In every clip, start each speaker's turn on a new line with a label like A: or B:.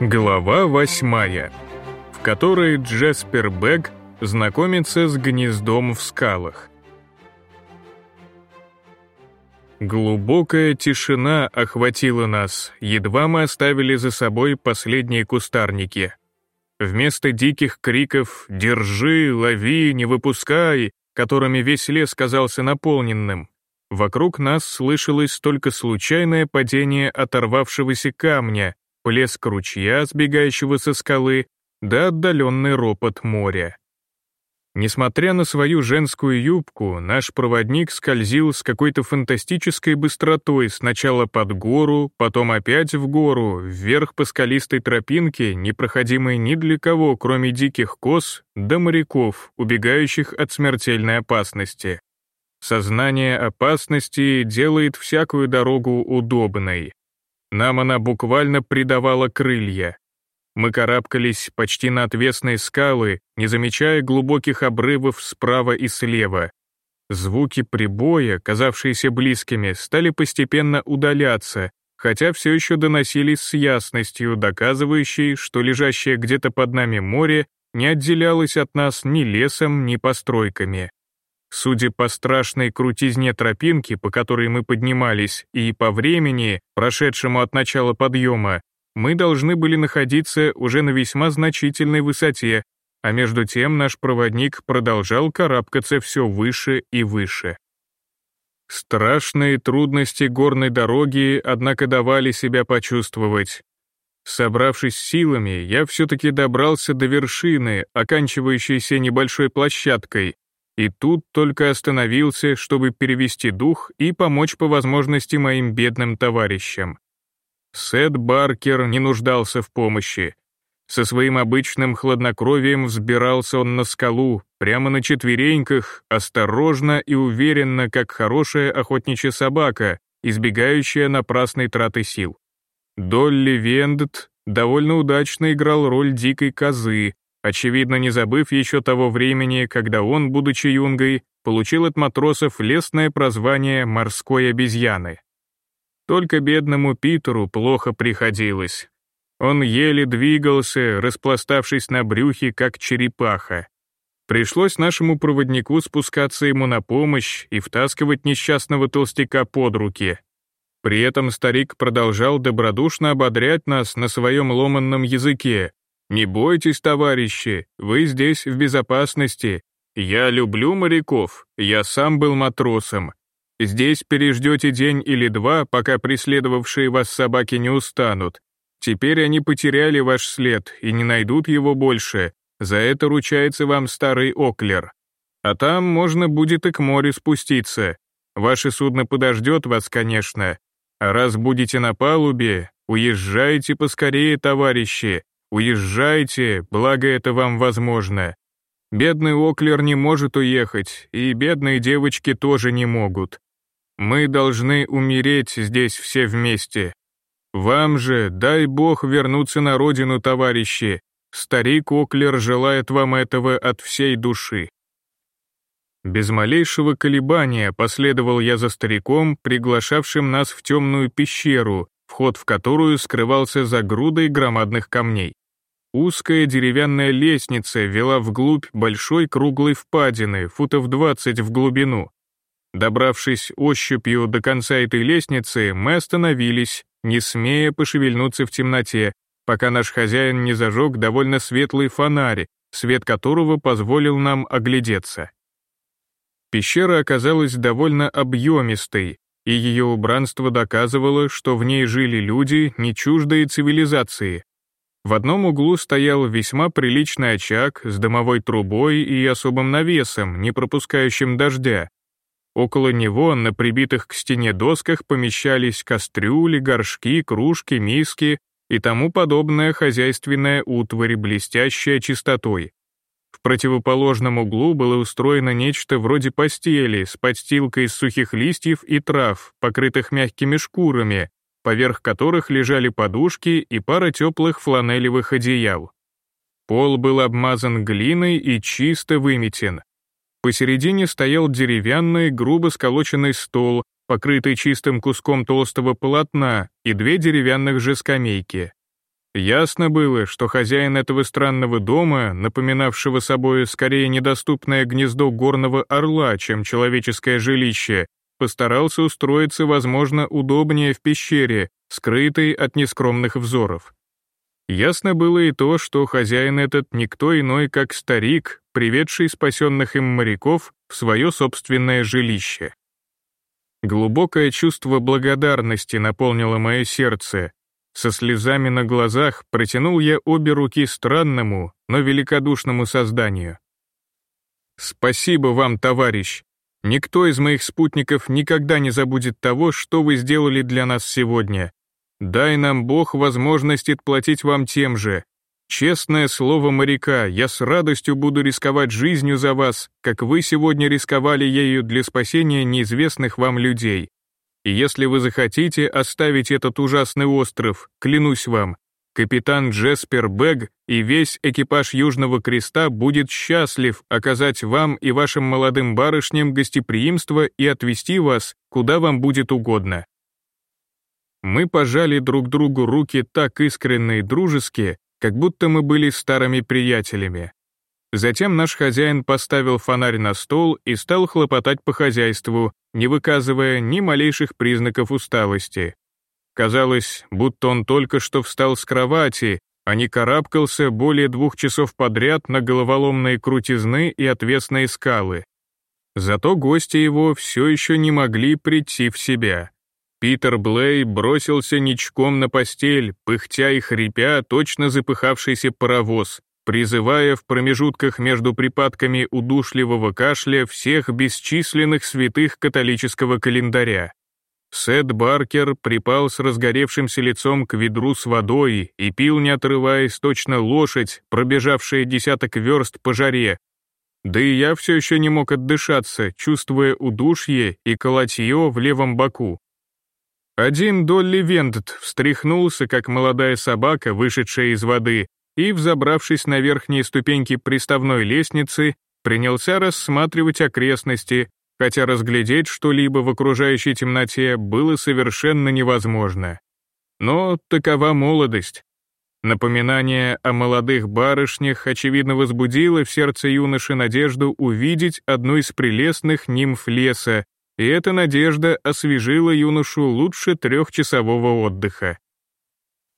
A: Глава восьмая, в которой Джеспер Бэг знакомится с гнездом в скалах. Глубокая тишина охватила нас, едва мы оставили за собой последние кустарники. Вместо диких криков «Держи! Лови! Не выпускай!», которыми весь лес казался наполненным, вокруг нас слышалось только случайное падение оторвавшегося камня, плеск ручья, сбегающего со скалы, да отдаленный ропот моря. Несмотря на свою женскую юбку, наш проводник скользил с какой-то фантастической быстротой сначала под гору, потом опять в гору, вверх по скалистой тропинке, непроходимой ни для кого, кроме диких коз, да моряков, убегающих от смертельной опасности. Сознание опасности делает всякую дорогу удобной. Нам она буквально придавала крылья. Мы карабкались почти на отвесные скалы, не замечая глубоких обрывов справа и слева. Звуки прибоя, казавшиеся близкими, стали постепенно удаляться, хотя все еще доносились с ясностью, доказывающей, что лежащее где-то под нами море не отделялось от нас ни лесом, ни постройками. Судя по страшной крутизне тропинки, по которой мы поднимались, и по времени, прошедшему от начала подъема, мы должны были находиться уже на весьма значительной высоте, а между тем наш проводник продолжал карабкаться все выше и выше. Страшные трудности горной дороги, однако, давали себя почувствовать. Собравшись силами, я все-таки добрался до вершины, оканчивающейся небольшой площадкой, и тут только остановился, чтобы перевести дух и помочь по возможности моим бедным товарищам. Сет Баркер не нуждался в помощи. Со своим обычным хладнокровием взбирался он на скалу, прямо на четвереньках, осторожно и уверенно, как хорошая охотничья собака, избегающая напрасной траты сил. Долли Вендет довольно удачно играл роль дикой козы, очевидно, не забыв еще того времени, когда он, будучи юнгой, получил от матросов лестное прозвание «морской обезьяны». Только бедному Питеру плохо приходилось. Он еле двигался, распластавшись на брюхе, как черепаха. Пришлось нашему проводнику спускаться ему на помощь и втаскивать несчастного толстяка под руки. При этом старик продолжал добродушно ободрять нас на своем ломанном языке, не бойтесь, товарищи, вы здесь в безопасности. Я люблю моряков, я сам был матросом. Здесь переждете день или два, пока преследовавшие вас собаки не устанут. Теперь они потеряли ваш след и не найдут его больше. За это ручается вам старый Оклер. А там можно будет и к морю спуститься. Ваше судно подождет вас, конечно. А раз будете на палубе, уезжайте поскорее, товарищи, Уезжайте, благо это вам возможно. Бедный Оклер не может уехать, и бедные девочки тоже не могут. Мы должны умереть здесь все вместе. Вам же, дай бог, вернуться на родину, товарищи. Старик Оклер желает вам этого от всей души. Без малейшего колебания последовал я за стариком, приглашавшим нас в темную пещеру, вход в которую скрывался за грудой громадных камней. Узкая деревянная лестница вела вглубь большой круглой впадины, футов 20 в глубину. Добравшись ощупью до конца этой лестницы, мы остановились, не смея пошевельнуться в темноте, пока наш хозяин не зажег довольно светлый фонарь, свет которого позволил нам оглядеться. Пещера оказалась довольно объемистой, и ее убранство доказывало, что в ней жили люди, не чуждые цивилизации, в одном углу стоял весьма приличный очаг с дымовой трубой и особым навесом, не пропускающим дождя. Около него на прибитых к стене досках помещались кастрюли, горшки, кружки, миски и тому подобная хозяйственная утварь, блестящая чистотой. В противоположном углу было устроено нечто вроде постели с подстилкой из сухих листьев и трав, покрытых мягкими шкурами, поверх которых лежали подушки и пара теплых фланелевых одеял. Пол был обмазан глиной и чисто выметен. Посередине стоял деревянный, грубо сколоченный стол, покрытый чистым куском толстого полотна, и две деревянных же скамейки. Ясно было, что хозяин этого странного дома, напоминавшего собой скорее недоступное гнездо горного орла, чем человеческое жилище, постарался устроиться, возможно, удобнее в пещере, скрытой от нескромных взоров. Ясно было и то, что хозяин этот никто иной, как старик, приведший спасенных им моряков в свое собственное жилище. Глубокое чувство благодарности наполнило мое сердце, со слезами на глазах протянул я обе руки странному, но великодушному созданию. «Спасибо вам, товарищ. Никто из моих спутников никогда не забудет того, что вы сделали для нас сегодня. Дай нам Бог возможность отплатить вам тем же. Честное слово моряка, я с радостью буду рисковать жизнью за вас, как вы сегодня рисковали ею для спасения неизвестных вам людей. И если вы захотите оставить этот ужасный остров, клянусь вам, капитан Джеспер Бэг и весь экипаж Южного Креста будет счастлив оказать вам и вашим молодым барышням гостеприимство и отвезти вас, куда вам будет угодно. Мы пожали друг другу руки так искренне и дружески, как будто мы были старыми приятелями. Затем наш хозяин поставил фонарь на стол и стал хлопотать по хозяйству, не выказывая ни малейших признаков усталости. Казалось, будто он только что встал с кровати, а не карабкался более двух часов подряд на головоломные крутизны и отвесные скалы. Зато гости его все еще не могли прийти в себя. Питер Блей бросился ничком на постель, пыхтя и хрипя, точно запыхавшийся паровоз, призывая в промежутках между припадками удушливого кашля всех бесчисленных святых католического календаря. Сет Баркер припал с разгоревшимся лицом к ведру с водой и пил, не отрываясь, точно лошадь, пробежавшая десяток верст по жаре. Да и я все еще не мог отдышаться, чувствуя удушье и колотье в левом боку. Один Долли Вендт встряхнулся, как молодая собака, вышедшая из воды, и, взобравшись на верхние ступеньки приставной лестницы, принялся рассматривать окрестности, хотя разглядеть что-либо в окружающей темноте было совершенно невозможно. Но такова молодость. Напоминание о молодых барышнях очевидно возбудило в сердце юноши надежду увидеть одну из прелестных нимф леса, и эта надежда освежила юношу лучше трехчасового отдыха.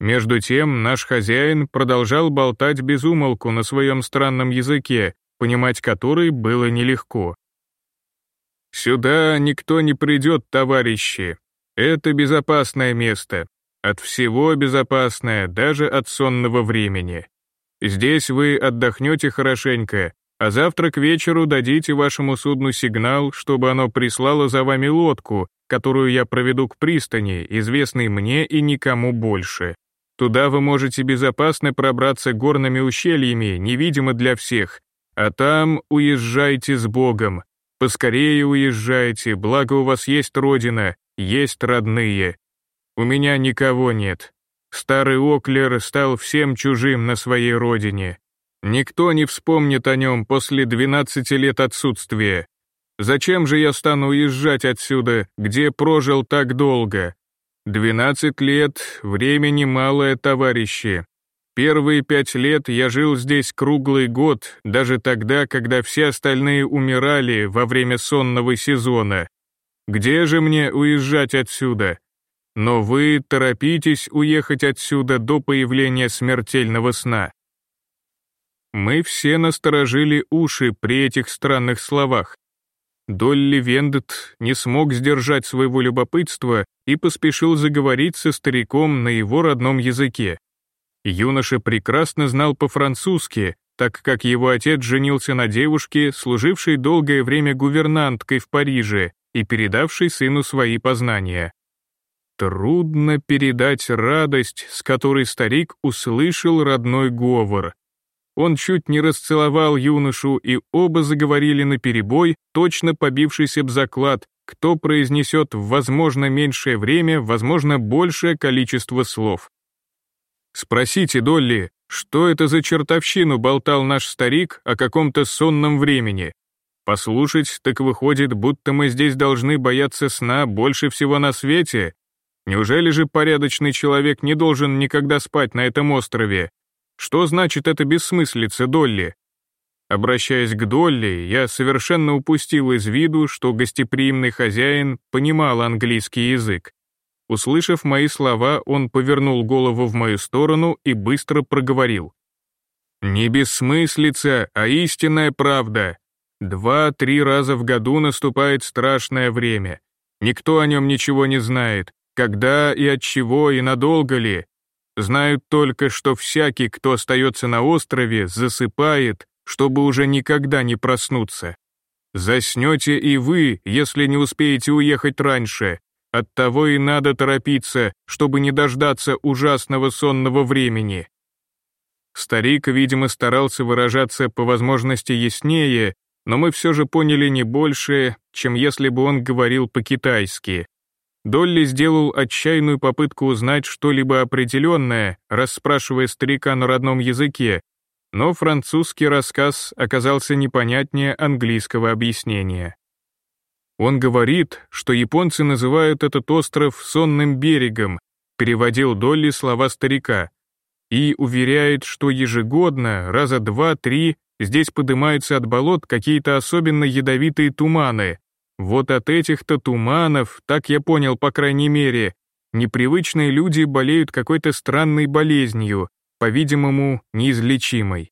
A: Между тем наш хозяин продолжал болтать без умолку на своем странном языке, понимать который было нелегко. «Сюда никто не придет, товарищи. Это безопасное место. От всего безопасное, даже от сонного времени. Здесь вы отдохнете хорошенько, а завтра к вечеру дадите вашему судну сигнал, чтобы оно прислало за вами лодку, которую я проведу к пристани, известной мне и никому больше. Туда вы можете безопасно пробраться горными ущельями, невидимо для всех. А там уезжайте с Богом. Поскорее уезжайте, благо у вас есть родина, есть родные. У меня никого нет. Старый Оклер стал всем чужим на своей родине. Никто не вспомнит о нем после 12 лет отсутствия. Зачем же я стану уезжать отсюда, где прожил так долго? Двенадцать лет, времени малое, товарищи. Первые пять лет я жил здесь круглый год, даже тогда, когда все остальные умирали во время сонного сезона. Где же мне уезжать отсюда? Но вы торопитесь уехать отсюда до появления смертельного сна. Мы все насторожили уши при этих странных словах. Долли Вендет не смог сдержать своего любопытства и поспешил заговорить со стариком на его родном языке. Юноша прекрасно знал по-французски, так как его отец женился на девушке, служившей долгое время гувернанткой в Париже и передавшей сыну свои познания. Трудно передать радость, с которой старик услышал родной говор, он чуть не расцеловал юношу, и оба заговорили наперебой, точно побившись об заклад, кто произнесет в возможно меньшее время, возможно большее количество слов. «Спросите, Долли, что это за чертовщину болтал наш старик о каком-то сонном времени? Послушать, так выходит, будто мы здесь должны бояться сна больше всего на свете? Неужели же порядочный человек не должен никогда спать на этом острове? Что значит это бессмыслица, Долли? Обращаясь к Долли, я совершенно упустил из виду, что гостеприимный хозяин понимал английский язык. Услышав мои слова, он повернул голову в мою сторону и быстро проговорил. «Не бессмыслица, а истинная правда. Два-три раза в году наступает страшное время. Никто о нем ничего не знает, когда и от чего и надолго ли. Знают только, что всякий, кто остается на острове, засыпает, чтобы уже никогда не проснуться. Заснете и вы, если не успеете уехать раньше, Оттого и надо торопиться, чтобы не дождаться ужасного сонного времени. Старик, видимо, старался выражаться по возможности яснее, но мы все же поняли не больше, чем если бы он говорил по-китайски. Долли сделал отчаянную попытку узнать что-либо определенное, расспрашивая старика на родном языке, но французский рассказ оказался непонятнее английского объяснения. Он говорит, что японцы называют этот остров сонным берегом, переводил Долли слова старика, и уверяет, что ежегодно, раза два-три, здесь поднимаются от болот какие-то особенно ядовитые туманы. Вот от этих-то туманов, так я понял, по крайней мере, непривычные люди болеют какой-то странной болезнью, по-видимому, неизлечимой.